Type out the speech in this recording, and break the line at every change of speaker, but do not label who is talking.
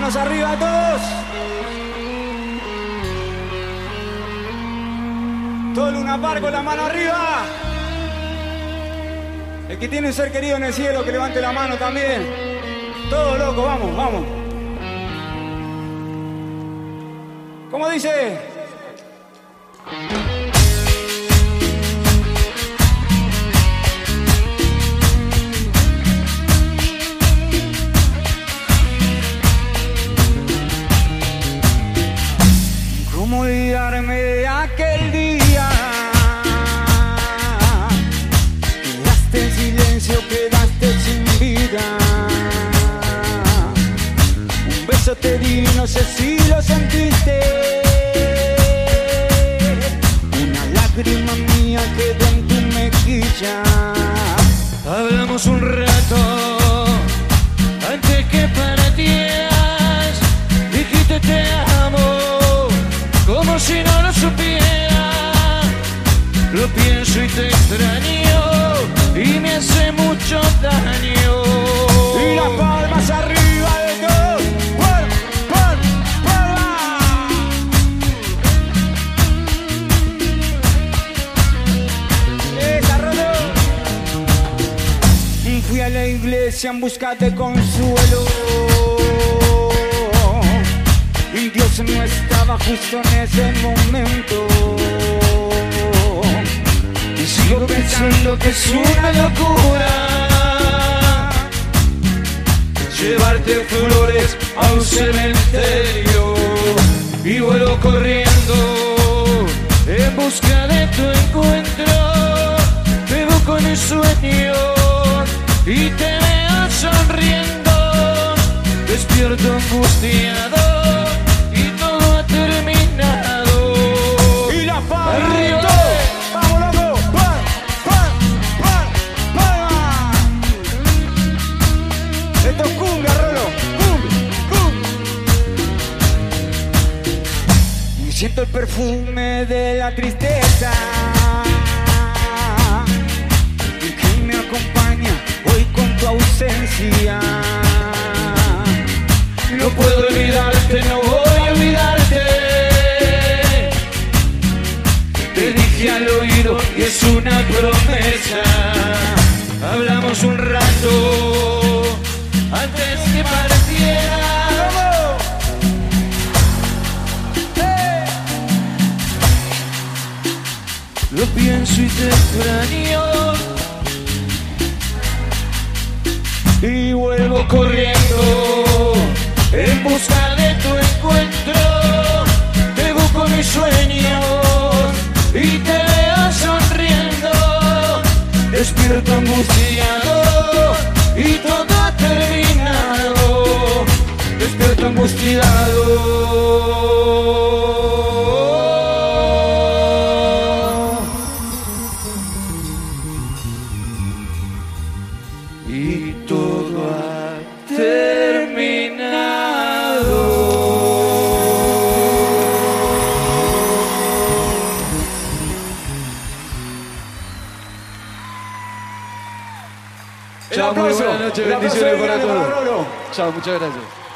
Manos arriba todos. Todo Luna Park con la mano arriba. El que tiene un ser querido en el cielo, que levante la mano también. Todo loco, vamos, vamos. ¿Cómo dice? ¿Cómo olvidarme de aquel día? Quedaste en silencio, quedaste sin vida. Un beso te di, no sé si lo sentiste. Una lágrima mía quedó en tu mejilla.
Hablamos un rato extraño y me hace mucho daño.
Y las palmas arriba de todos. ¡Palma, palma, palma! Esa. Fui a la iglesia en busca de consuelo. Y Dios no estaba justo en ese momento.
Sigo pensando que es una locura llevarte flores a un cementerio. Y vuelo corriendo en busca de tu encuentro. Te busco en el sueño y te veo sonriendo, despierto angustiado
siento el perfume de la tristeza que me acompaña hoy con tu ausencia.
No puedo olvidarte, no voy a olvidarte. Te dije al oído y es una promesa. Hablamos un rato antes que partiera. Lo pienso y te extraño. Y vuelvo corriendo en busca de tu encuentro. Te busco mis sueños y te veo sonriendo. Despierto angustiado y todo ha terminado. Despierto angustiado. Chao, muy
aplauso.
buenas noches, bendiciones para todos. Chao, muchas gracias.